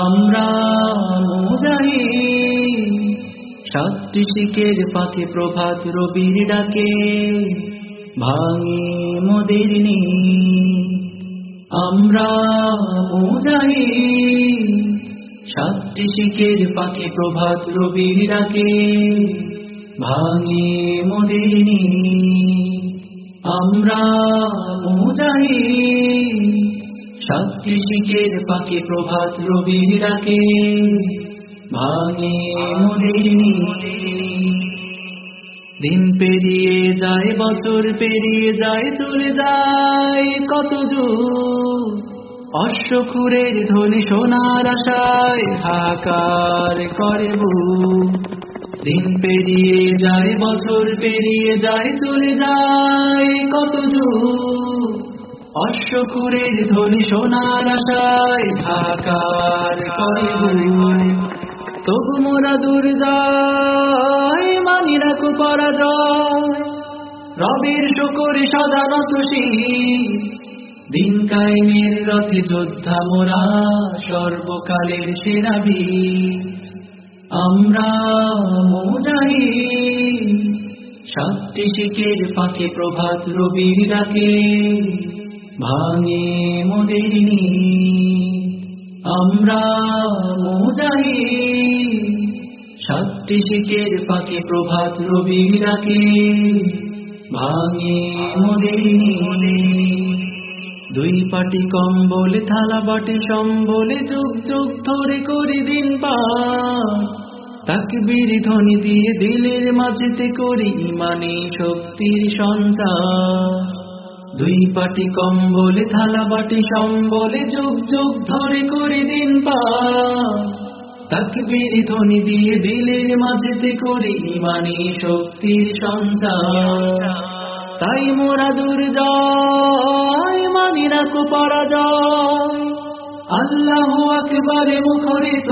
আমরা পাখি প্রভাত রবির ডাকে ভাঙি মোদের আমরা মুজাহি সাতটি শিকের পাখি প্রভাত রবির ডাকে ভাঙি মোদের আমরা মুজাহি সাতটি শিখের পাকে প্রভাত রবির ডাকে ভাঙে মোদের দিন পেরিয়ে যায়, বছর পেরিয়ে যায়, চলে যায় কত যুগ। অশ্বখুরের ধ্বনি সোনার আশায় হাকার করে বুক। দিন পেরিয়ে যায়, বছর পেরিয়ে যায়, চলে যায় কত যুগ। অশ্বকুরের ধ্বনি সোনার আশায় হাকার করে বুক। তবু মোরা দূর যায়, মানি রাখো পরাজয়। রবির শুকুর সদানত তুষি দিন কায়েমের রথে যোদ্ধা মোরা সর্বকালের সেনাবি আমরা মোজাহি সাতটি শিখের পাখে প্রভাত রবির ডাকে, ভাঙে মোদের আমরা মোজাহি সাতটি শিখের পাখে প্রভাত রবির ডাকে, ভাঙে মোদের দুই পাটি কম্বলে, থালা বাটে, সম্বলে যুগ যুগ ধরে করে দিন পার তাকবীর ধ্বনি দিয়ে দিলের মাঝেতে করি ইমানে শক্তির সঞ্চার। দুই পাটি কম্বলে, থালা বাটি, সম্বলে যুগ যুগ ধরে করে দিন পার। তাকবীর ধ্বনি দিয়ে দিলের মাঝেতে করি ইমানে শক্তির সঞ্চার। তাই মোরা দূর যায় মানি রাখো পরাজয় আল্লাহ আকবারে মুখরিত।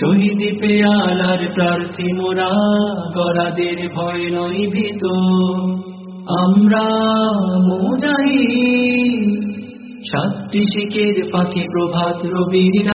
শহীদ পেয়ালার প্রার্থী মোরা, গরাদের ভয় নই ভীত। আমরা মুজাহি সাতটি শিখের পাখি প্রভাত রবির